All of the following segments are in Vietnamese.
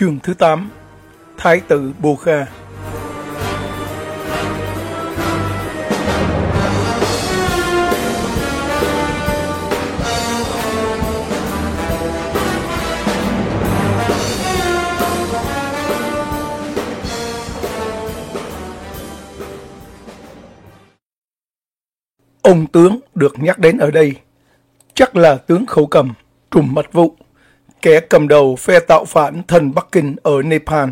Chương thứ 8 Thái tử Bồ Kha. Ông tướng được nhắc đến ở đây chắc là tướng khẩu cầm, trùm mật vụ kẻ cầm đầu phe tạo phản thần Bắc Kinh ở Nepal.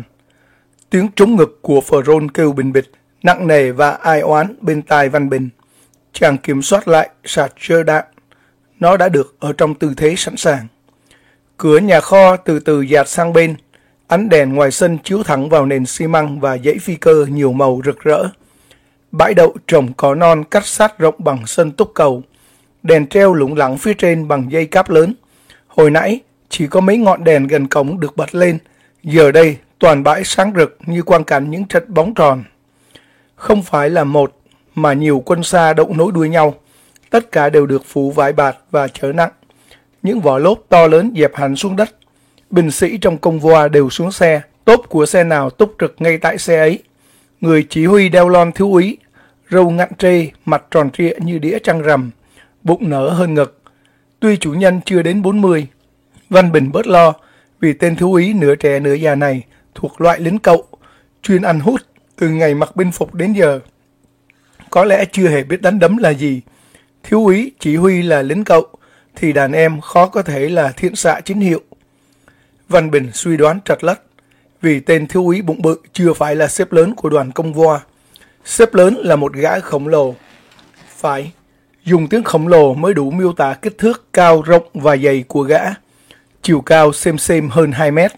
Tiếng trống ngực của Phở kêu bình bịch, nặng nề và ai oán bên tai Văn Bình. Chàng kiểm soát lại sạt chơ đạn. Nó đã được ở trong tư thế sẵn sàng. Cửa nhà kho từ từ dạt sang bên, ánh đèn ngoài sân chiếu thẳng vào nền xi măng và dãy phi cơ nhiều màu rực rỡ. Bãi đậu trồng cỏ non cắt sát rộng bằng sân túc cầu, đèn treo lủng lẳng phía trên bằng dây cáp lớn. Hồi nãy, chỉ có mấy ngọn đèn gần cổng được bật lên, giờ đây toàn bãi sáng rực như quang cảnh những trận bóng tròn. Không phải là một, mà nhiều quân xa đậu nối đuôi nhau. Tất cả đều được phủ vải bạt và chở nặng. Những vỏ lốp to lớn dẹp hẳn xuống đất. Binh sĩ trong công voa đều xuống xe, tốp của xe nào túc trực ngay tại xe ấy. Người chỉ huy đeo lon thiếu úy, râu ngặn trê, mặt tròn trịa như đĩa trăng rằm, bụng nở hơn ngực. Tuy chủ nhân chưa đến 40, Văn Bình bớt lo vì tên thiếu úy nửa trẻ nửa già này thuộc loại lính cậu, chuyên ăn hút từ ngày mặc binh phục đến giờ. Có lẽ chưa hề biết đánh đấm là gì. Thiếu úy chỉ huy là lính cậu, thì đàn em khó có thể là thiện xạ chính hiệu. Văn Bình suy đoán trật lất, vì tên thiếu úy bụng bự chưa phải là xếp lớn của đoàn công voa. Xếp lớn là một gã khổng lồ. Phải, dùng tiếng khổng lồ mới đủ miêu tả kích thước cao, rộng và dày của gã chiều cao xem xem hơn 2 mét,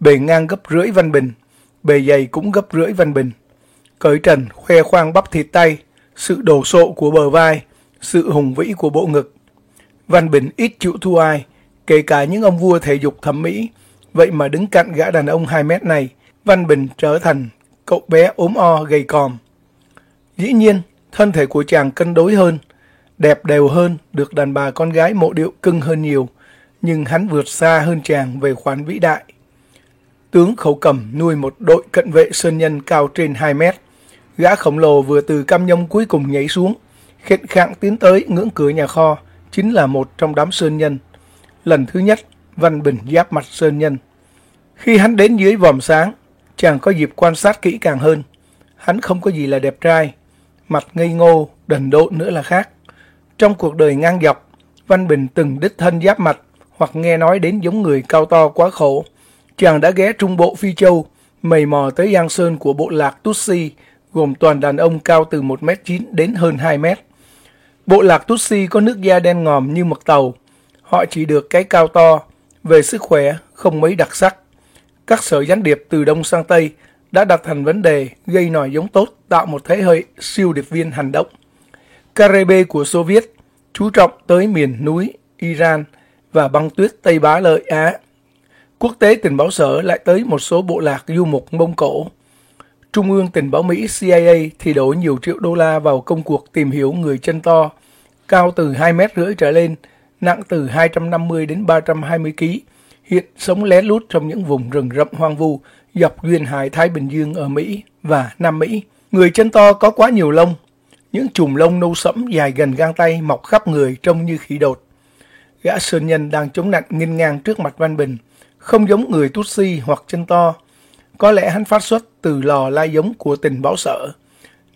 bề ngang gấp rưỡi Văn Bình, bề dày cũng gấp rưỡi Văn Bình. Cởi trần khoe khoang bắp thịt tay, sự đồ sộ của bờ vai, sự hùng vĩ của bộ ngực. Văn Bình ít chịu thua ai, kể cả những ông vua thể dục thẩm mỹ. Vậy mà đứng cạnh gã đàn ông 2 mét này, Văn Bình trở thành cậu bé ốm o gầy còm. Dĩ nhiên, thân thể của chàng cân đối hơn, đẹp đều hơn, được đàn bà con gái mộ điệu cưng hơn nhiều nhưng hắn vượt xa hơn chàng về khoán vĩ đại. Tướng khẩu cầm nuôi một đội cận vệ sơn nhân cao trên 2 mét. Gã khổng lồ vừa từ cam nhông cuối cùng nhảy xuống, khệnh khạng tiến tới ngưỡng cửa nhà kho, chính là một trong đám sơn nhân. Lần thứ nhất, Văn Bình giáp mặt sơn nhân. Khi hắn đến dưới vòm sáng, chàng có dịp quan sát kỹ càng hơn. Hắn không có gì là đẹp trai, mặt ngây ngô, đần độn nữa là khác. Trong cuộc đời ngang dọc, Văn Bình từng đích thân giáp mặt hoặc nghe nói đến giống người cao to quá khổ. Chàng đã ghé trung bộ Phi Châu, mầy mò tới Giang Sơn của bộ lạc Tutsi, gồm toàn đàn ông cao từ 1m9 đến hơn 2m. Bộ lạc Tutsi có nước da đen ngòm như mực tàu. Họ chỉ được cái cao to, về sức khỏe không mấy đặc sắc. Các sở gián điệp từ Đông sang Tây đã đặt thành vấn đề gây nòi giống tốt tạo một thế hệ siêu điệp viên hành động. Caribe của soviet chú trọng tới miền núi Iran, và băng tuyết Tây Bá Lợi Á. Quốc tế tình báo sở lại tới một số bộ lạc du mục Mông Cổ. Trung ương tình báo Mỹ CIA thì đổ nhiều triệu đô la vào công cuộc tìm hiểu người chân to, cao từ 2 mét rưỡi trở lên, nặng từ 250 đến 320 kg, hiện sống lén lút trong những vùng rừng rậm hoang vu dọc duyên hải Thái Bình Dương ở Mỹ và Nam Mỹ. Người chân to có quá nhiều lông, những chùm lông nâu sẫm dài gần gang tay mọc khắp người trông như khỉ đột. Gã sơn nhân đang chống nạnh nghiêng ngang trước mặt Văn Bình, không giống người Tutsi hoặc chân to. Có lẽ hắn phát xuất từ lò lai giống của tình báo sở.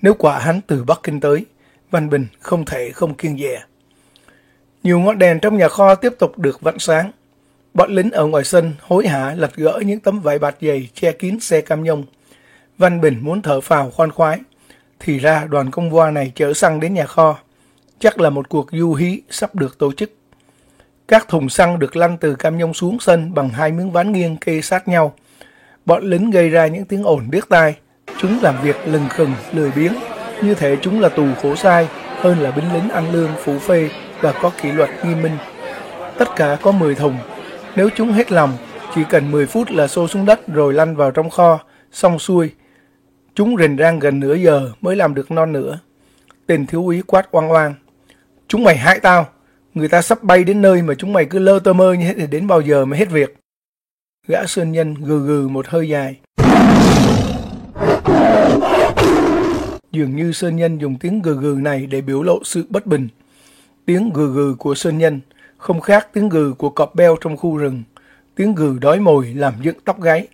Nếu quả hắn từ Bắc Kinh tới, Văn Bình không thể không kiêng dè. Nhiều ngọn đèn trong nhà kho tiếp tục được vặn sáng. Bọn lính ở ngoài sân hối hả lật gỡ những tấm vải bạt dày che kín xe cam nhông. Văn Bình muốn thở phào khoan khoái. Thì ra đoàn công voa này chở xăng đến nhà kho. Chắc là một cuộc du hí sắp được tổ chức. Các thùng xăng được lăn từ cam nhông xuống sân bằng hai miếng ván nghiêng kê sát nhau. Bọn lính gây ra những tiếng ồn điếc tai. Chúng làm việc lừng khừng, lười biếng. Như thể chúng là tù khổ sai hơn là binh lính ăn lương, phủ phê và có kỷ luật nghiêm minh. Tất cả có 10 thùng. Nếu chúng hết lòng, chỉ cần 10 phút là xô xuống đất rồi lăn vào trong kho, xong xuôi. Chúng rình rang gần nửa giờ mới làm được non nữa. Tên thiếu úy quát oang oang. Chúng mày hại tao. Người ta sắp bay đến nơi mà chúng mày cứ lơ tơ mơ như thế thì đến bao giờ mới hết việc. Gã sơn nhân gừ gừ một hơi dài. Dường như Sơn Nhân dùng tiếng gừ gừ này để biểu lộ sự bất bình. Tiếng gừ gừ của Sơn Nhân không khác tiếng gừ của cọp beo trong khu rừng. Tiếng gừ đói mồi làm dựng tóc gáy.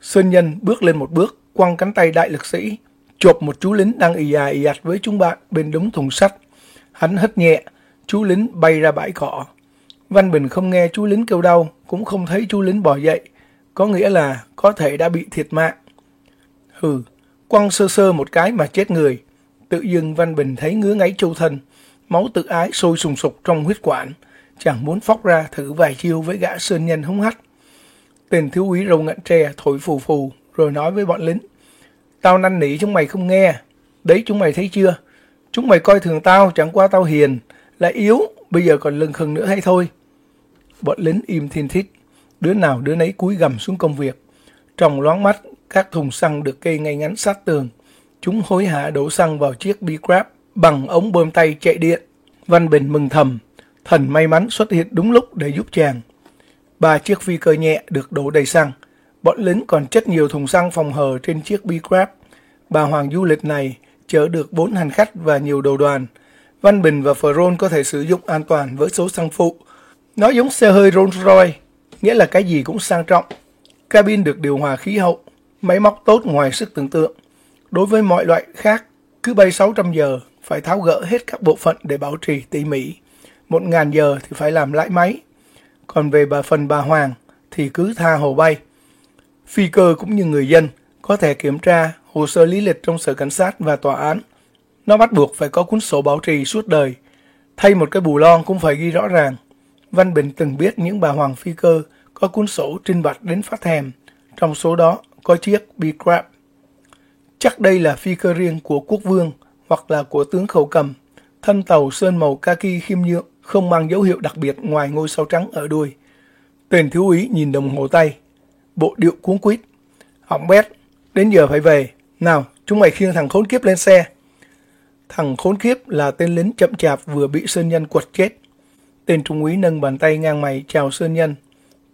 Sơn Nhân bước lên một bước, quăng cánh tay đại lực sĩ, chộp một chú lính đang ì à ì ạch với chúng bạn bên đống thùng sắt. Hắn hất nhẹ, chú lính bay ra bãi cỏ. Văn Bình không nghe chú lính kêu đau, cũng không thấy chú lính bò dậy, có nghĩa là có thể đã bị thiệt mạng. Hừ, quăng sơ sơ một cái mà chết người. Tự dưng Văn Bình thấy ngứa ngáy châu thân, máu tự ái sôi sùng sục trong huyết quản, chẳng muốn phóc ra thử vài chiêu với gã sơn nhân hống hách. Tên thiếu úy râu ngạn tre thổi phù phù rồi nói với bọn lính. Tao năn nỉ chúng mày không nghe, đấy chúng mày thấy chưa? Chúng mày coi thường tao chẳng qua tao hiền, là yếu, bây giờ còn lưng khừng nữa hay thôi. Bọn lính im thiên thích, đứa nào đứa nấy cúi gầm xuống công việc. Trong loáng mắt, các thùng xăng được kê ngay ngắn sát tường. Chúng hối hả đổ xăng vào chiếc B-Crab bằng ống bơm tay chạy điện. Văn Bình mừng thầm, thần may mắn xuất hiện đúng lúc để giúp chàng. Ba chiếc phi cơ nhẹ được đổ đầy xăng. Bọn lính còn chất nhiều thùng xăng phòng hờ trên chiếc B-Crab. Bà Hoàng du lịch này chở được bốn hành khách và nhiều đầu đoàn. Văn Bình và Ferron có thể sử dụng an toàn với số xăng phụ. Nó giống xe hơi Rolls Royce, nghĩa là cái gì cũng sang trọng. Cabin được điều hòa khí hậu, máy móc tốt ngoài sức tưởng tượng. Đối với mọi loại khác, cứ bay 600 giờ phải tháo gỡ hết các bộ phận để bảo trì tỉ mỉ. 1.000 giờ thì phải làm lại máy. Còn về bà phần bà Hoàng thì cứ tha hồ bay. Phi cơ cũng như người dân có thể kiểm tra hồ sơ lý lịch trong sở cảnh sát và tòa án. Nó bắt buộc phải có cuốn sổ bảo trì suốt đời. Thay một cái bù lon cũng phải ghi rõ ràng. Văn Bình từng biết những bà Hoàng phi cơ có cuốn sổ trinh bạch đến phát thèm. Trong số đó có chiếc B-Crab. Chắc đây là phi cơ riêng của quốc vương hoặc là của tướng khẩu cầm. Thân tàu sơn màu kaki khiêm nhượng, không mang dấu hiệu đặc biệt ngoài ngôi sao trắng ở đuôi. Tên thiếu úy nhìn đồng hồ tay, bộ điệu cuốn quýt. Hỏng bét, đến giờ phải về. Nào, chúng mày khiêng thằng khốn kiếp lên xe. Thằng khốn kiếp là tên lính chậm chạp vừa bị Sơn Nhân quật chết. Tên trung úy nâng bàn tay ngang mày chào Sơn Nhân.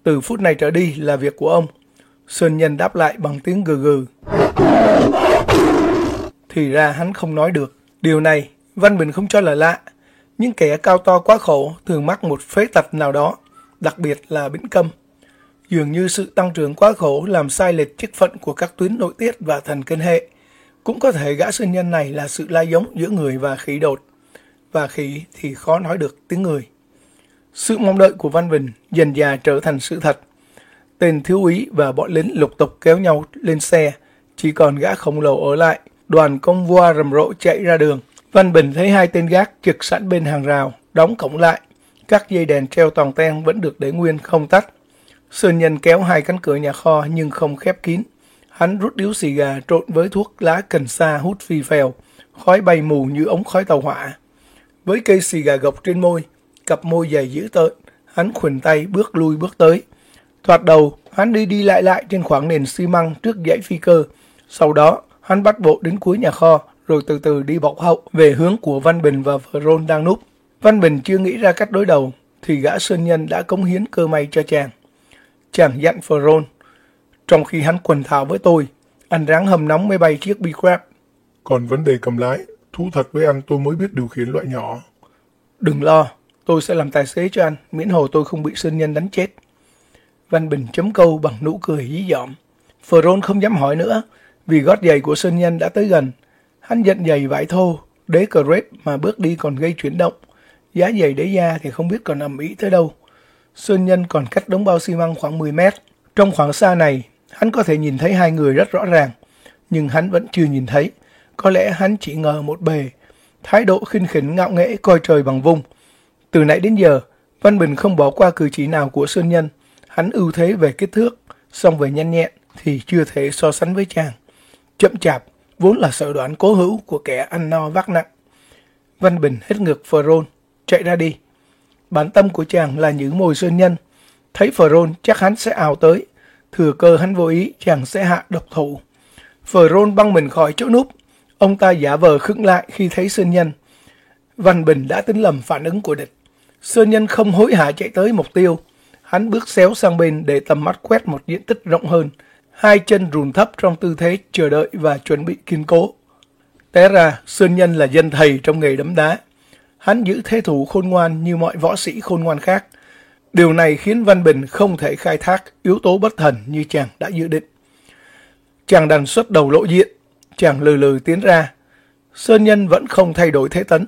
Từ phút này trở đi là việc của ông. Sơn Nhân đáp lại bằng tiếng gừ gừ. Thì ra hắn không nói được. Điều này, Văn Bình không cho là lạ. Những kẻ cao to quá khổ thường mắc một phế tật nào đó, đặc biệt là bĩnh câm. Dường như sự tăng trưởng quá khổ làm sai lệch chức phận của các tuyến nội tiết và thần kinh hệ. Cũng có thể gã sơn nhân này là sự lai giống giữa người và khí đột. Và khí thì khó nói được tiếng người. Sự mong đợi của Văn Bình dần dà trở thành sự thật. Tên thiếu úy và bọn lính lục tục kéo nhau lên xe, chỉ còn gã khổng lồ ở lại. Đoàn công vua rầm rộ chạy ra đường. Văn Bình thấy hai tên gác trực sẵn bên hàng rào, đóng cổng lại. Các dây đèn treo toàn ten vẫn được để nguyên không tắt. Sơn Nhân kéo hai cánh cửa nhà kho nhưng không khép kín. Hắn rút điếu xì gà trộn với thuốc lá cần sa hút phi phèo, khói bay mù như ống khói tàu hỏa. Với cây xì gà gộc trên môi, cặp môi dày dữ tợn, hắn khuỷn tay bước lui bước tới. Thoạt đầu, hắn đi đi lại lại trên khoảng nền xi măng trước dãy phi cơ. Sau đó, hắn bắt bộ đến cuối nhà kho, rồi từ từ đi bọc hậu về hướng của Văn Bình và Phron đang núp. Văn Bình chưa nghĩ ra cách đối đầu, thì gã sơn nhân đã cống hiến cơ may cho chàng. Chàng dặn Phron, trong khi hắn quần thảo với tôi, anh ráng hầm nóng máy bay chiếc B-Crab. Còn vấn đề cầm lái, thú thật với anh tôi mới biết điều khiển loại nhỏ. Đừng lo, tôi sẽ làm tài xế cho anh, miễn hồ tôi không bị sơn nhân đánh chết. Văn Bình chấm câu bằng nụ cười dí dỏm. Phron không dám hỏi nữa, vì gót giày của Sơn Nhân đã tới gần. Hắn giận giày vải thô, đế cờ rết mà bước đi còn gây chuyển động. Giá giày đế da thì không biết còn ẩm ý tới đâu. Sơn Nhân còn cách đống bao xi măng khoảng 10 mét. Trong khoảng xa này, hắn có thể nhìn thấy hai người rất rõ ràng. Nhưng hắn vẫn chưa nhìn thấy. Có lẽ hắn chỉ ngờ một bề. Thái độ khinh khỉnh ngạo nghễ coi trời bằng vung. Từ nãy đến giờ, Văn Bình không bỏ qua cử chỉ nào của Sơn Nhân. Hắn ưu thế về kích thước, song về nhanh nhẹn thì chưa thể so sánh với chàng. Chậm chạp, vốn là sở đoán cố hữu của kẻ ăn no vác nặng. Văn Bình hết ngược Rôn chạy ra đi. Bản tâm của chàng là những mồi sơn nhân. Thấy Phron chắc hắn sẽ ào tới. Thừa cơ hắn vô ý chàng sẽ hạ độc thủ. Phron băng mình khỏi chỗ núp. Ông ta giả vờ khựng lại khi thấy sơn nhân. Văn Bình đã tính lầm phản ứng của địch. Sơn nhân không hối hả chạy tới mục tiêu. Hắn bước xéo sang bên để tầm mắt quét một diện tích rộng hơn. Hai chân rùn thấp trong tư thế chờ đợi và chuẩn bị kiên cố. Té ra, Sơn Nhân là dân thầy trong nghề đấm đá. Hắn giữ thế thủ khôn ngoan như mọi võ sĩ khôn ngoan khác. Điều này khiến Văn Bình không thể khai thác yếu tố bất thần như chàng đã dự định. Chàng đành xuất đầu lộ diện, chàng lừ lừ tiến ra. Sơn Nhân vẫn không thay đổi thế tấn.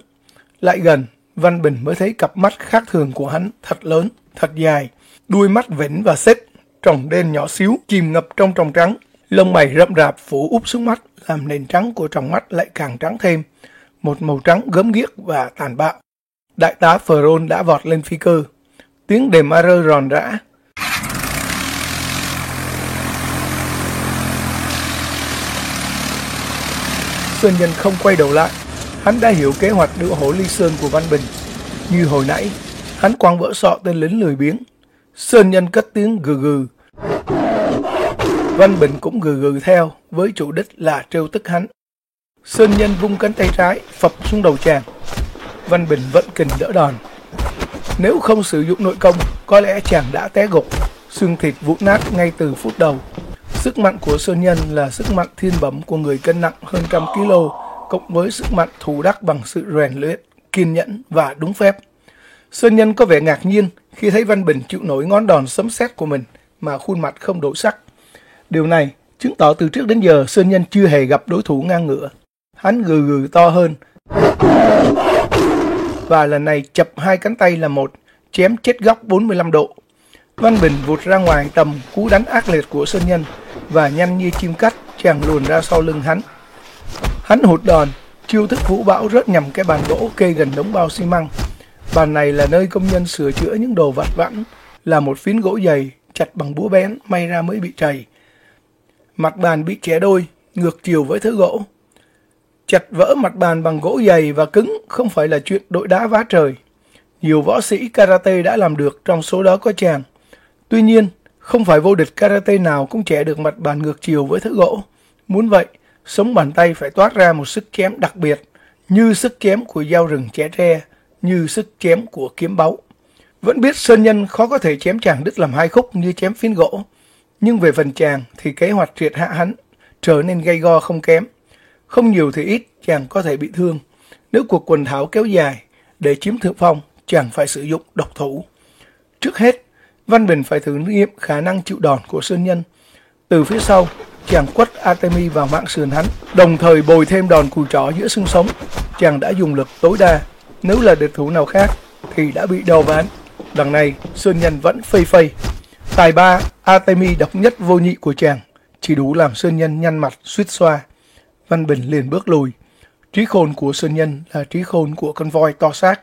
Lại gần, Văn Bình mới thấy cặp mắt khác thường của hắn thật lớn, thật dài, đuôi mắt vĩnh và xếp, tròng đen nhỏ xíu, chìm ngập trong tròng trắng, lông mày rậm rạp phủ úp xuống mắt, làm nền trắng của tròng mắt lại càng trắng thêm, một màu trắng gớm ghiếc và tàn bạo. Đại tá Phờ đã vọt lên phi cơ, tiếng đềm ma rơ ròn rã. Sơn Nhân không quay đầu lại, hắn đã hiểu kế hoạch đưa hổ ly sơn của Văn Bình. Như hồi nãy, hắn quăng vỡ sọ tên lính lười biếng. Sơn Nhân cất tiếng gừ gừ. Văn Bình cũng gừ gừ theo, với chủ đích là trêu tức hắn. Sơn Nhân vung cánh tay trái, phập xuống đầu chàng. Văn Bình vẫn kình đỡ đòn. Nếu không sử dụng nội công, có lẽ chàng đã té gục, xương thịt vụn nát ngay từ phút đầu. Sức mạnh của Sơn Nhân là sức mạnh thiên bẩm của người cân nặng hơn trăm kg, cộng với sức mạnh thủ đắc bằng sự rèn luyện, kiên nhẫn và đúng phép. Sơn Nhân có vẻ ngạc nhiên khi thấy Văn Bình chịu nổi ngón đòn sấm sét của mình mà khuôn mặt không đổi sắc. Điều này chứng tỏ từ trước đến giờ Sơn Nhân chưa hề gặp đối thủ ngang ngửa. Hắn gừ gừ to hơn. Và lần này chập hai cánh tay là một, chém chết góc 45 độ. Văn Bình vụt ra ngoài tầm cú đánh ác liệt của Sơn Nhân và nhanh như chim cắt chàng luồn ra sau lưng hắn. Hắn hụt đòn, chiêu thức vũ bão rớt nhằm cái bàn gỗ kê gần đống bao xi măng. Bàn này là nơi công nhân sửa chữa những đồ vặt vãnh, là một phiến gỗ dày, chặt bằng búa bén, may ra mới bị chảy Mặt bàn bị chẻ đôi, ngược chiều với thứ gỗ. Chặt vỡ mặt bàn bằng gỗ dày và cứng không phải là chuyện đội đá vá trời. Nhiều võ sĩ karate đã làm được, trong số đó có chàng. Tuy nhiên, không phải vô địch karate nào cũng trẻ được mặt bàn ngược chiều với thứ gỗ. Muốn vậy, sống bàn tay phải toát ra một sức chém đặc biệt, như sức chém của dao rừng trẻ tre, như sức chém của kiếm báu. Vẫn biết Sơn Nhân khó có thể chém chàng đứt làm hai khúc như chém phiến gỗ, nhưng về phần chàng thì kế hoạch triệt hạ hắn trở nên gay go không kém. Không nhiều thì ít, chàng có thể bị thương. Nếu cuộc quần thảo kéo dài, để chiếm thượng phong, chàng phải sử dụng độc thủ. Trước hết, Văn Bình phải thử nghiệm khả năng chịu đòn của Sơn Nhân. Từ phía sau, chàng quất Artemi vào mạng sườn hắn, đồng thời bồi thêm đòn cùi trỏ giữa xương sống. Chàng đã dùng lực tối đa, nếu là địch thủ nào khác thì đã bị đầu ván. Đằng này, Sơn Nhân vẫn phây phây. Tài ba Artemi độc nhất vô nhị của chàng, chỉ đủ làm Sơn Nhân nhăn mặt suýt xoa. Văn Bình liền bước lùi. Trí khôn của Sơn Nhân là trí khôn của con voi to xác.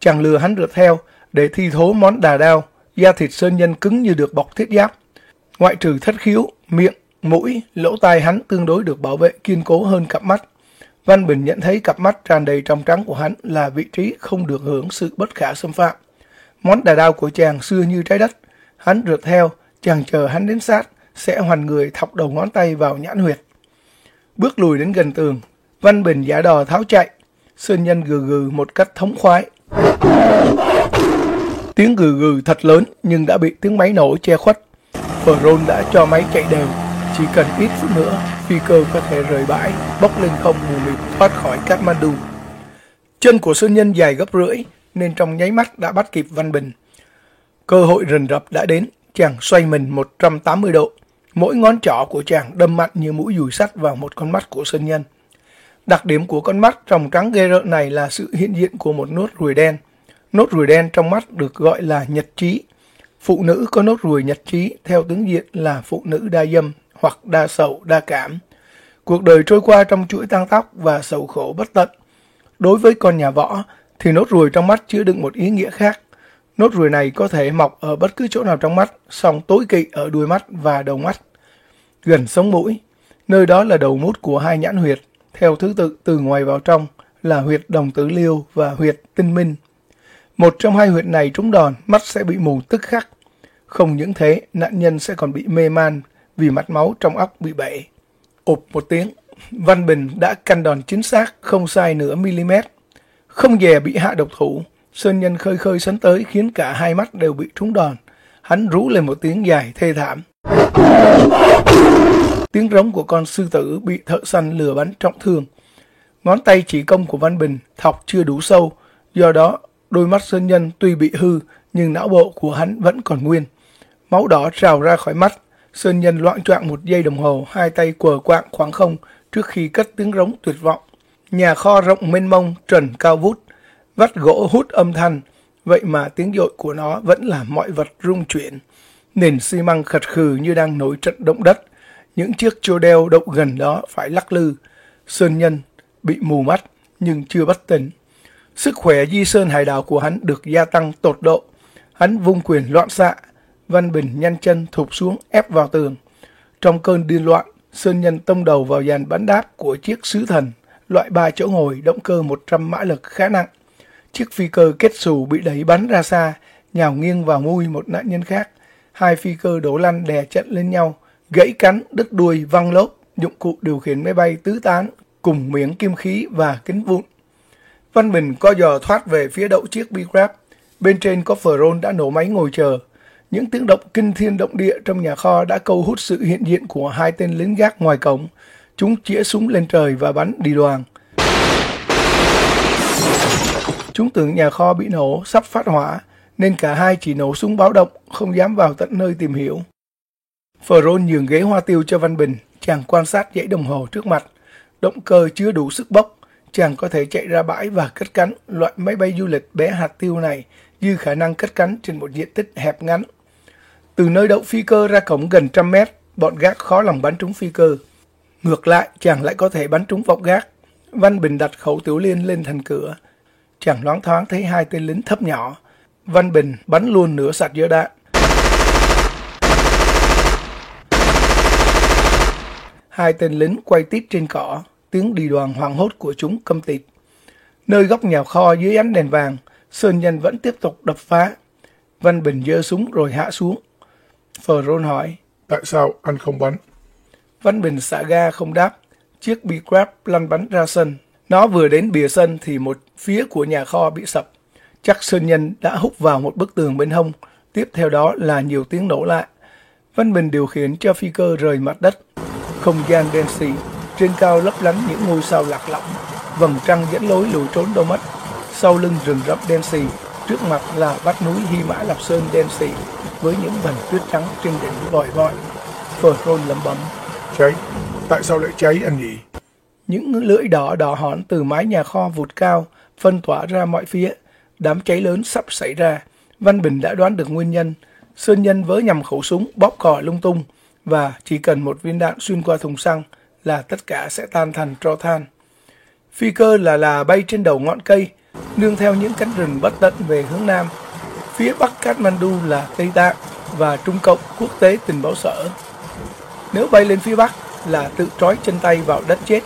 Chàng lừa hắn rượt theo để thi thố món đà đao, da thịt Sơn Nhân cứng như được bọc thiết giáp. Ngoại trừ thất khiếu, miệng, mũi, lỗ tai hắn tương đối được bảo vệ kiên cố hơn cặp mắt. Văn Bình nhận thấy cặp mắt tràn đầy trong trắng của hắn là vị trí không được hưởng sự bất khả xâm phạm. Món đà đao của chàng xưa như trái đất. Hắn rượt theo, chàng chờ hắn đến sát, sẽ hoàn người thọc đầu ngón tay vào nhãn huyệt. Bước lùi đến gần tường, Văn Bình giả đò tháo chạy. Sơn Nhân gừ gừ một cách thống khoái. Tiếng gừ gừ thật lớn nhưng đã bị tiếng máy nổ che khuất. Phron đã cho máy chạy đều. Chỉ cần ít phút nữa, phi cơ có thể rời bãi, bốc lên không mù mịt thoát khỏi Kathmandu. Chân của Sơn Nhân dài gấp rưỡi, nên trong nháy mắt đã bắt kịp Văn Bình. Cơ hội rình rập đã đến, chàng xoay mình 180 độ. Mỗi ngón trỏ của chàng đâm mạnh như mũi dùi sắt vào một con mắt của Sơn Nhân. Đặc điểm của con mắt tròng trắng ghê rợn này là sự hiện diện của một nốt ruồi đen. Nốt ruồi đen trong mắt được gọi là nhật trí. Phụ nữ có nốt ruồi nhật trí theo tướng diện là phụ nữ đa dâm hoặc đa sầu, đa cảm. Cuộc đời trôi qua trong chuỗi tăng tóc và sầu khổ bất tận. Đối với con nhà võ thì nốt ruồi trong mắt chứa đựng một ý nghĩa khác. Nốt ruồi này có thể mọc ở bất cứ chỗ nào trong mắt, song tối kỵ ở đuôi mắt và đầu mắt. gần sống mũi. Nơi đó là đầu mút của hai nhãn huyệt, theo thứ tự từ ngoài vào trong là huyệt đồng tử liêu và huyệt tinh minh. Một trong hai huyệt này trúng đòn, mắt sẽ bị mù tức khắc. Không những thế, nạn nhân sẽ còn bị mê man vì mạch máu trong óc bị bể. Ụp một tiếng, Văn Bình đã căn đòn chính xác, không sai nửa mm. Không dè bị hạ độc thủ, Sơn Nhân khơi khơi sấn tới khiến cả hai mắt đều bị trúng đòn. Hắn rú lên một tiếng dài thê thảm. Tiếng rống của con sư tử bị thợ săn lừa bắn trọng thương. Ngón tay chỉ công của Văn Bình thọc chưa đủ sâu, do đó đôi mắt Sơn Nhân tuy bị hư nhưng não bộ của hắn vẫn còn nguyên. Máu đỏ trào ra khỏi mắt, Sơn Nhân loạn choạng một giây đồng hồ, hai tay quờ quạng khoảng không trước khi cất tiếng rống tuyệt vọng. Nhà kho rộng mênh mông, trần cao vút, vắt gỗ hút âm thanh, vậy mà tiếng dội của nó vẫn làm mọi vật rung chuyển. Nền xi măng khật khừ như đang nổi trận động đất, những chiếc chô đeo đậu gần đó phải lắc lư. Sơn Nhân bị mù mắt nhưng chưa bất tỉnh. Sức khỏe di sơn hải đảo của hắn được gia tăng tột độ. Hắn vung quyền loạn xạ, Văn Bình nhanh chân thụp xuống ép vào tường. Trong cơn điên loạn, Sơn Nhân tông đầu vào dàn bắn đáp của chiếc sứ thần, loại ba chỗ ngồi động cơ 100 mã lực khá nặng. Chiếc phi cơ kết xù bị đẩy bắn ra xa, nhào nghiêng vào mui một nạn nhân khác. Hai phi cơ đổ lăn đè trận lên nhau, gãy cánh, đứt đuôi, văng lốp, dụng cụ điều khiển máy bay tứ tán, cùng miếng kim khí và kính vụn. Văn Bình co giò thoát về phía đậu chiếc B-Grab. Bên trên có Phron đã nổ máy ngồi chờ. Những tiếng động kinh thiên động địa trong nhà kho đã câu hút sự hiện diện của hai tên lính gác ngoài cổng. Chúng chĩa súng lên trời và bắn đi đoàn. Chúng tưởng nhà kho bị nổ, sắp phát hỏa, nên cả hai chỉ nổ súng báo động, không dám vào tận nơi tìm hiểu. Phron nhường ghế hoa tiêu cho Văn Bình, chàng quan sát dãy đồng hồ trước mặt. Động cơ chứa đủ sức bốc, chàng có thể chạy ra bãi và cất cánh. Loại máy bay du lịch bé hạt tiêu này dư khả năng cất cánh trên một diện tích hẹp ngắn. Từ nơi đậu phi cơ ra cổng gần trăm mét, bọn gác khó lòng bắn trúng phi cơ. Ngược lại, chàng lại có thể bắn trúng vọng gác. Văn Bình đặt khẩu tiểu liên lên thành cửa. Chàng loáng thoáng thấy hai tên lính thấp nhỏ. Văn Bình bắn luôn nửa sạt dỡ đạn. Hai tên lính quay tít trên cỏ, tiếng đi đoàn hoảng hốt của chúng câm tịt. Nơi góc nhà kho dưới ánh đèn vàng, Sơn Nhân vẫn tiếp tục đập phá. Văn Bình giơ súng rồi hạ xuống. Phờ Rôn hỏi. Tại sao anh không bắn? Văn Bình xả ga không đáp. Chiếc bị crab lăn bắn ra sân. Nó vừa đến bìa sân thì một phía của nhà kho bị sập. Chắc Sơn Nhân đã hút vào một bức tường bên hông. Tiếp theo đó là nhiều tiếng nổ lạ. Văn Bình điều khiển cho phi cơ rời mặt đất. Không gian đen xì, trên cao lấp lánh những ngôi sao lạc lõng. Vầng trăng dẫn lối lùi trốn đâu mất. Sau lưng rừng rậm đen xì, trước mặt là vách núi Hy Mã Lạp Sơn đen xì với những vành tuyết trắng trên đỉnh vòi vọi. Phở rôn lẩm bẩm. Cháy? Tại sao lại cháy anh nhỉ? Những lưỡi đỏ đỏ hòn từ mái nhà kho vụt cao, phân tỏa ra mọi phía. Đám cháy lớn sắp xảy ra. Văn Bình đã đoán được nguyên nhân. Sơn Nhân với nhầm khẩu súng bóp cò lung tung và chỉ cần một viên đạn xuyên qua thùng xăng là tất cả sẽ tan thành tro than. Phi cơ là là bay trên đầu ngọn cây, nương theo những cánh rừng bất tận về hướng nam. Phía bắc Kathmandu là Tây Tạng và Trung Cộng quốc tế tình báo sở. Nếu bay lên phía bắc là tự trói chân tay vào đất chết.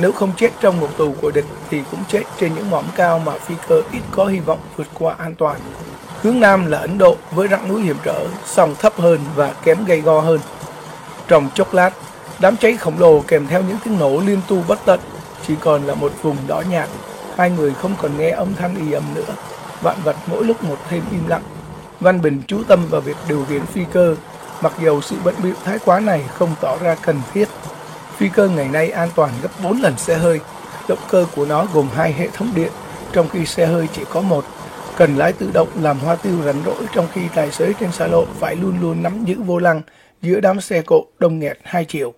Nếu không chết trong ngục tù của địch thì cũng chết trên những mỏm cao mà phi cơ ít có hy vọng vượt qua an toàn. Hướng Nam là Ấn Độ với rặng núi hiểm trở, song thấp hơn và kém gây go hơn. Trong chốc lát, đám cháy khổng lồ kèm theo những tiếng nổ liên tu bất tận chỉ còn là một vùng đỏ nhạt. Hai người không còn nghe âm thanh y ầm nữa. Vạn vật mỗi lúc một thêm im lặng. Văn Bình chú tâm vào việc điều khiển phi cơ, mặc dầu sự bận bịu thái quá này không tỏ ra cần thiết. Phi cơ ngày nay an toàn gấp 4 lần xe hơi. Động cơ của nó gồm hai hệ thống điện, trong khi xe hơi chỉ có một. Cần lái tự động làm hoa tiêu rắn rỗi trong khi tài xế trên xa lộ phải luôn luôn nắm giữ vô lăng giữa đám xe cộ đông nghẹt hai chiều.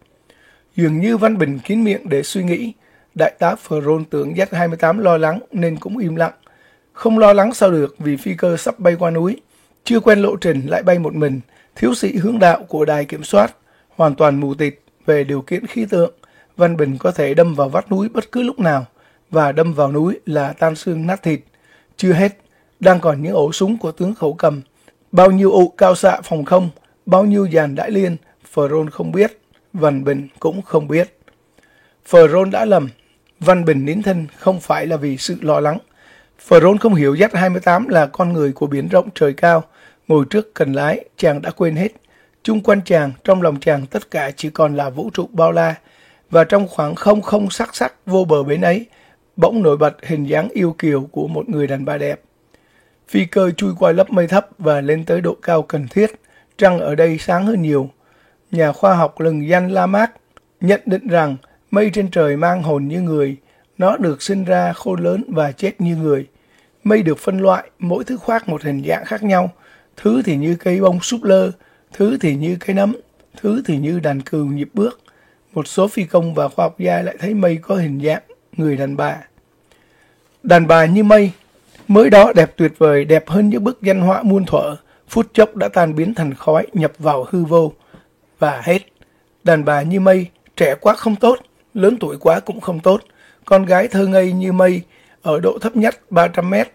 Dường như Văn Bình kín miệng để suy nghĩ, đại tá Phron tưởng Z-28 lo lắng nên cũng im lặng. Không lo lắng sao được vì phi cơ sắp bay qua núi, chưa quen lộ trình lại bay một mình, thiếu sĩ hướng đạo của đài kiểm soát, hoàn toàn mù tịt về điều kiện khí tượng. Văn Bình có thể đâm vào vách núi bất cứ lúc nào, và đâm vào núi là tan xương nát thịt. Chưa hết, đang còn những ổ súng của tướng khẩu cầm. Bao nhiêu ụ cao xạ phòng không, bao nhiêu dàn đại liên, Phờrôn không biết. Văn Bình cũng không biết. Phờrôn đã lầm, Văn Bình nín thân không phải là vì sự lo lắng. Phờrôn không hiểu Z-28 là con người của biển rộng trời cao. Ngồi trước cần lái, chàng đã quên hết. Chung quanh chàng, trong lòng chàng tất cả chỉ còn là vũ trụ bao la. Và trong khoảng không không sắc sắc vô bờ bến ấy, bỗng nổi bật hình dáng yêu kiều của một người đàn bà đẹp. Phi cơ chui qua lớp mây thấp và lên tới độ cao cần thiết. Trăng ở đây sáng hơn nhiều. Nhà khoa học lừng danh Lamarck nhận định rằng mây trên trời mang hồn như người, nó được sinh ra khôn lớn và chết như người. Mây được phân loại, mỗi thứ khoác một hình dạng khác nhau. Thứ thì như cây bông súp lơ, thứ thì như cái nấm, thứ thì như đàn cừu nhịp bước. Một số phi công và khoa học gia lại thấy mây có hình dạng người đàn bà. Đàn bà như mây, mới đó đẹp tuyệt vời, đẹp hơn những bức danh họa muôn thuở, phút chốc đã tan biến thành khói nhập vào hư vô. Và hết, đàn bà như mây, trẻ quá không tốt, lớn tuổi quá cũng không tốt. Con gái thơ ngây như mây, ở độ thấp nhất 300 mét,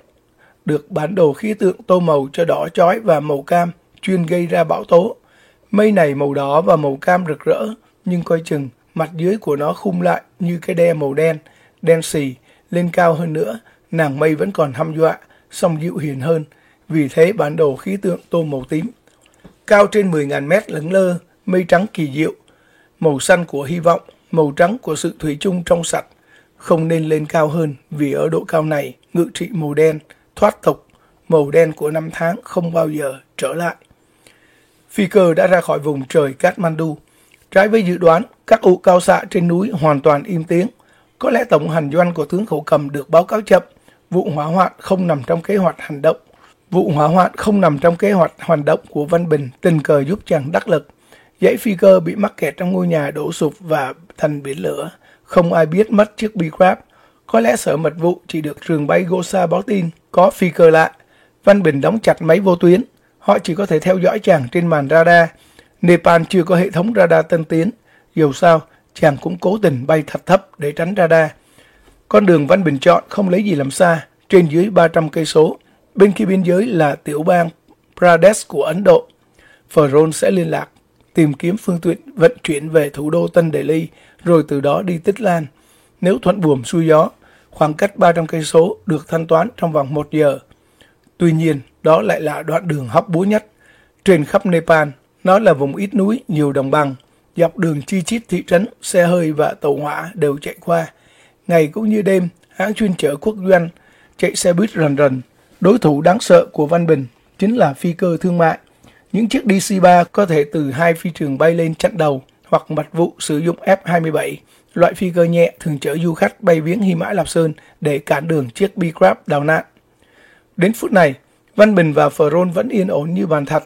được bản đồ khí tượng tô màu cho đỏ chói và màu cam, chuyên gây ra bão tố. Mây này màu đỏ và màu cam rực rỡ, nhưng coi chừng mặt dưới của nó khung lại như cái đe màu đen, đen xì, lên cao hơn nữa, nàng mây vẫn còn hăm dọa, song dịu hiền hơn, vì thế bản đồ khí tượng tô màu tím. Cao trên 10.000 mét lững lơ, mây trắng kỳ diệu, màu xanh của hy vọng, màu trắng của sự thủy chung trong sạch, không nên lên cao hơn vì ở độ cao này, ngự trị màu đen, thoát tục, màu đen của năm tháng không bao giờ trở lại. Phi cơ đã ra khỏi vùng trời Kathmandu. Trái với dự đoán, các ụ cao xạ trên núi hoàn toàn im tiếng. Có lẽ tổng hành doanh của tướng khẩu cầm được báo cáo chậm. Vụ hỏa hoạn không nằm trong kế hoạch hành động. Vụ hỏa hoạn không nằm trong kế hoạch hành động của Văn Bình, tình cờ giúp chàng đắc lực. Dãy phi cơ bị mắc kẹt trong ngôi nhà đổ sụp và thành biển lửa. Không ai biết mất chiếc B-Crab. Có lẽ sở mật vụ chỉ được trường bay Gosa báo tin có phi cơ lạ. Văn Bình đóng chặt máy vô tuyến. Họ chỉ có thể theo dõi chàng trên màn radar. Nepal chưa có hệ thống radar tân tiến. Dù sao, chàng cũng cố tình bay thật thấp để tránh radar. Con đường Văn Bình chọn không lấy gì làm xa, trên dưới 300 cây số. Bên kia biên giới là tiểu bang Pradesh của Ấn Độ. Ferron sẽ liên lạc, tìm kiếm phương tiện vận chuyển về thủ đô Tân Delhi, rồi từ đó đi Tích Lan. Nếu thuận buồm xuôi gió, khoảng cách 300 cây số được thanh toán trong vòng 1 giờ. Tuy nhiên, đó lại là đoạn đường hóc búa nhất. Trên khắp Nepal, nó là vùng ít núi, nhiều đồng bằng. Dọc đường chi chít thị trấn, xe hơi và tàu hỏa đều chạy qua. Ngày cũng như đêm, hãng chuyên chở quốc doanh chạy xe buýt rần rần. Đối thủ đáng sợ của Văn Bình chính là phi cơ thương mại. Những chiếc DC-3 có thể từ hai phi trường bay lên chặn đầu hoặc mặt vụ sử dụng F-27, loại phi cơ nhẹ thường chở du khách bay viếng Hy Mã Lạp Sơn để cản đường chiếc B-Crab đào nạn. Đến phút này, Văn Bình và Ferron vẫn yên ổn như bàn thạch.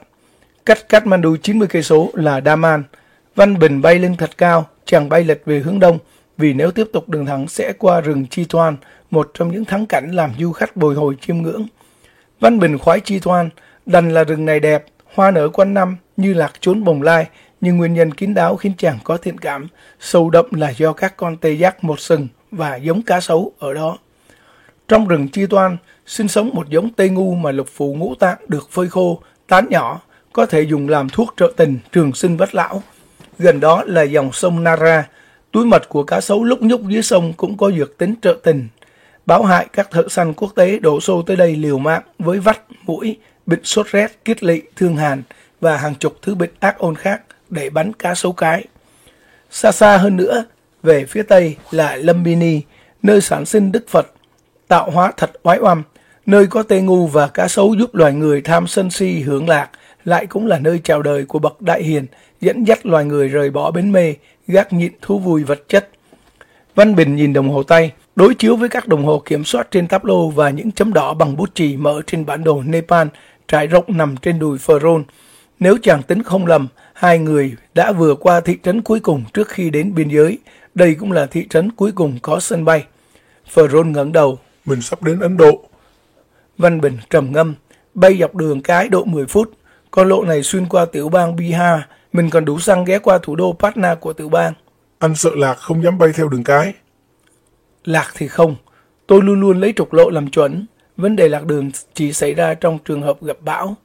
Cách Kathmandu 90 cây số là Daman. Văn Bình bay lên thật cao, chàng bay lệch về hướng đông, vì nếu tiếp tục đường thẳng sẽ qua rừng Chi Toan, một trong những thắng cảnh làm du khách bồi hồi chiêm ngưỡng. Văn Bình khoái Chi Toan, đành là rừng này đẹp, hoa nở quanh năm như lạc trốn bồng lai, nhưng nguyên nhân kín đáo khiến chàng có thiện cảm, sâu đậm là do các con tê giác một sừng và giống cá sấu ở đó. Trong rừng Chi Toan, sinh sống một giống tây ngu mà lục phủ ngũ tạng được phơi khô, tán nhỏ, có thể dùng làm thuốc trợ tình, trường sinh bất lão. Gần đó là dòng sông Nara, túi mật của cá sấu lúc nhúc dưới sông cũng có dược tính trợ tình. Báo hại các thợ săn quốc tế đổ xô tới đây liều mạng với vắt, mũi, bệnh sốt rét, kiết lỵ, thương hàn và hàng chục thứ bệnh ác ôn khác để bắn cá sấu cái. Xa xa hơn nữa, về phía tây là Lumbini, nơi sản sinh Đức Phật, tạo hóa thật oái oăm, nơi có tê ngu và cá sấu giúp loài người tham sân si hưởng lạc, lại cũng là nơi chào đời của bậc đại hiền, dẫn dắt loài người rời bỏ bến mê, gác nhịn thú vui vật chất. Văn Bình nhìn đồng hồ tay, đối chiếu với các đồng hồ kiểm soát trên táp lô và những chấm đỏ bằng bút chì mở trên bản đồ Nepal trải rộng nằm trên đùi Ferron. Nếu chàng tính không lầm, hai người đã vừa qua thị trấn cuối cùng trước khi đến biên giới. Đây cũng là thị trấn cuối cùng có sân bay. Ferron ngẩng đầu. Mình sắp đến Ấn Độ. Văn Bình trầm ngâm, bay dọc đường cái độ 10 phút. Con lộ này xuyên qua tiểu bang Bihar, mình còn đủ xăng ghé qua thủ đô Patna của tiểu bang. Anh sợ lạc không dám bay theo đường cái. Lạc thì không. Tôi luôn luôn lấy trục lộ làm chuẩn. Vấn đề lạc đường chỉ xảy ra trong trường hợp gặp bão.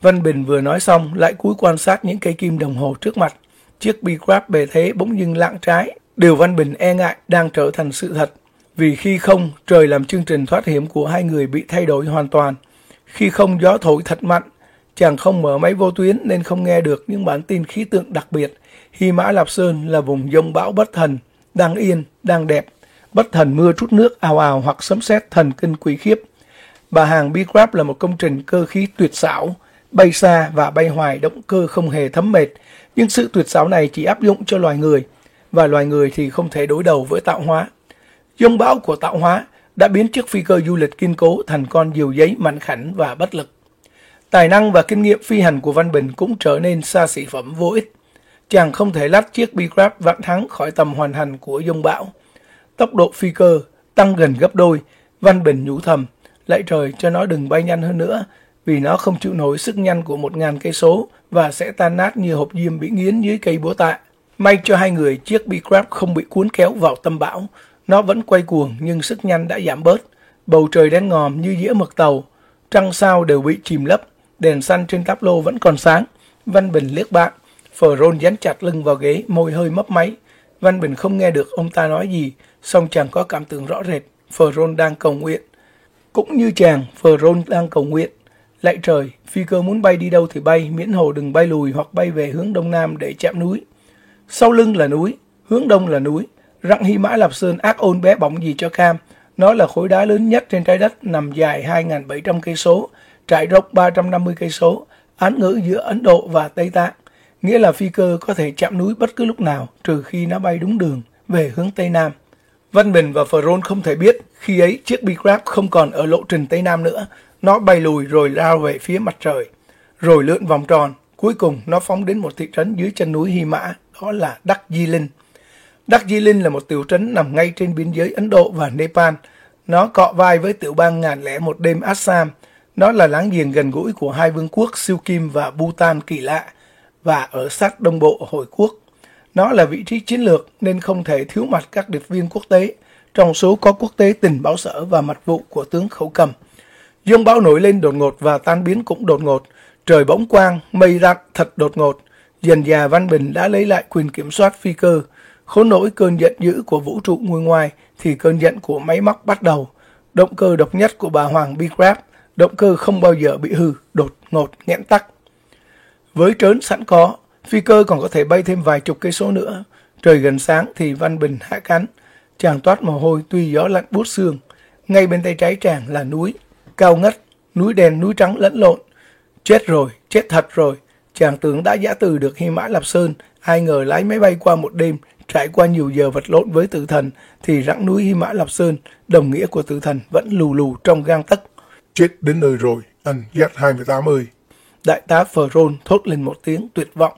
Văn Bình vừa nói xong lại cúi quan sát những cây kim đồng hồ trước mặt. chiếc B-Crab bề thế bỗng dưng lãng trái. Điều Văn Bình e ngại đang trở thành sự thật. Vì khi không, trời làm chương trình thoát hiểm của hai người bị thay đổi hoàn toàn. Khi không gió thổi thật mạnh, chàng không mở máy vô tuyến nên không nghe được những bản tin khí tượng đặc biệt. Hy Mã Lạp Sơn là vùng dông bão bất thần, đang yên, đang đẹp. Bất thần mưa trút nước ào ào hoặc sấm sét thần kinh quỷ khiếp. Bà hàng B-Crab là một công trình cơ khí tuyệt xảo, bay xa và bay hoài động cơ không hề thấm mệt. Nhưng sự tuyệt xảo này chỉ áp dụng cho loài người, và loài người thì không thể đối đầu với tạo hóa. Dông bão của tạo hóa đã biến chiếc phi cơ du lịch kiên cố thành con diều giấy mạnh khảnh và bất lực. Tài năng và kinh nghiệm phi hành của Văn Bình cũng trở nên xa xỉ phẩm vô ích. Chàng không thể lách chiếc B-Crab vạn thắng khỏi tầm hoàn hành của dông bão. Tốc độ phi cơ tăng gần gấp đôi, Văn Bình nhủ thầm, lạy trời cho nó đừng bay nhanh hơn nữa, vì nó không chịu nổi sức nhanh của một ngàn cây số và sẽ tan nát như hộp diêm bị nghiến dưới cây búa tạ. May cho hai người chiếc B-Crab không bị cuốn kéo vào tâm bão, nó vẫn quay cuồng nhưng sức nhanh đã giảm bớt. Bầu trời đen ngòm như dĩa mực tàu. Trăng sao đều bị chìm lấp. Đèn xanh trên táp lô vẫn còn sáng. Văn Bình liếc bạn. Phở rôn dán chặt lưng vào ghế, môi hơi mấp máy. Văn Bình không nghe được ông ta nói gì, song chàng có cảm tưởng rõ rệt. Phở rôn đang cầu nguyện. Cũng như chàng, Phở rôn đang cầu nguyện. Lạy trời, phi cơ muốn bay đi đâu thì bay, miễn hồ đừng bay lùi hoặc bay về hướng đông nam để chạm núi. Sau lưng là núi, hướng đông là núi. Rặng Hy Mã Lạp Sơn ác ôn bé bỏng gì cho Cam. Nó là khối đá lớn nhất trên trái đất nằm dài 2.700 cây số, trải rộng 350 cây số, án ngữ giữa Ấn Độ và Tây Tạng. Nghĩa là phi cơ có thể chạm núi bất cứ lúc nào trừ khi nó bay đúng đường về hướng Tây Nam. Văn Bình và Phờrôn không thể biết khi ấy chiếc B-Crab không còn ở lộ trình Tây Nam nữa. Nó bay lùi rồi lao về phía mặt trời, rồi lượn vòng tròn. Cuối cùng nó phóng đến một thị trấn dưới chân núi Hy Mã, đó là Đắc Di Linh. Đắc Di Linh là một tiểu trấn nằm ngay trên biên giới Ấn Độ và Nepal. Nó cọ vai với tiểu bang ngàn lẻ một đêm Assam. Nó là láng giềng gần gũi của hai vương quốc Sikkim và Bhutan kỳ lạ và ở sát đông bộ Hồi quốc. Nó là vị trí chiến lược nên không thể thiếu mặt các điệp viên quốc tế, trong số có quốc tế tình báo sở và mặt vụ của tướng Khẩu Cầm. Dương bão nổi lên đột ngột và tan biến cũng đột ngột. Trời bỗng quang, mây rạc thật đột ngột. Dần già Văn Bình đã lấy lại quyền kiểm soát phi cơ. Khốn nỗi cơn giận dữ của vũ trụ ngôi ngoài thì cơn giận của máy móc bắt đầu. Động cơ độc nhất của bà Hoàng B. Động cơ không bao giờ bị hư, đột ngột, nghẽn tắc. Với trớn sẵn có, phi cơ còn có thể bay thêm vài chục cây số nữa. Trời gần sáng thì Văn Bình hạ cánh. Chàng toát mồ hôi tuy gió lạnh buốt xương. Ngay bên tay trái chàng là núi, cao ngất, núi đen núi trắng lẫn lộn. Chết rồi, chết thật rồi. Chàng tưởng đã giả từ được Hy Mã Lạp Sơn, ai ngờ lái máy bay qua một đêm Trải qua nhiều giờ vật lộn với tử thần, thì rặng núi Hy Mã Lạp Sơn, đồng nghĩa của tử thần vẫn lù lù trong gang tấc. Chết đến nơi rồi, anh Z-28 ơi. Đại tá Phờ Rôn thốt lên một tiếng tuyệt vọng.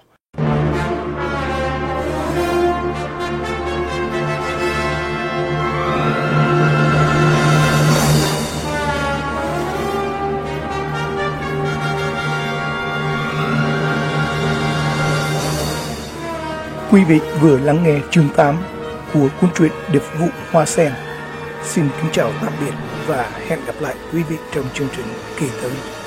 Quý vị vừa lắng nghe chương 8 của cuốn truyện Điệp vụ Hoa Sen. Xin kính chào tạm biệt và hẹn gặp lại quý vị trong chương trình kỳ tới.